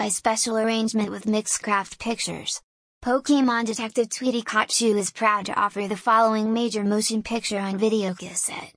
by special arrangement with Mixcraft Pictures. Pokemon Detective Tweety Kachu is proud to offer the following major motion picture on video cassette.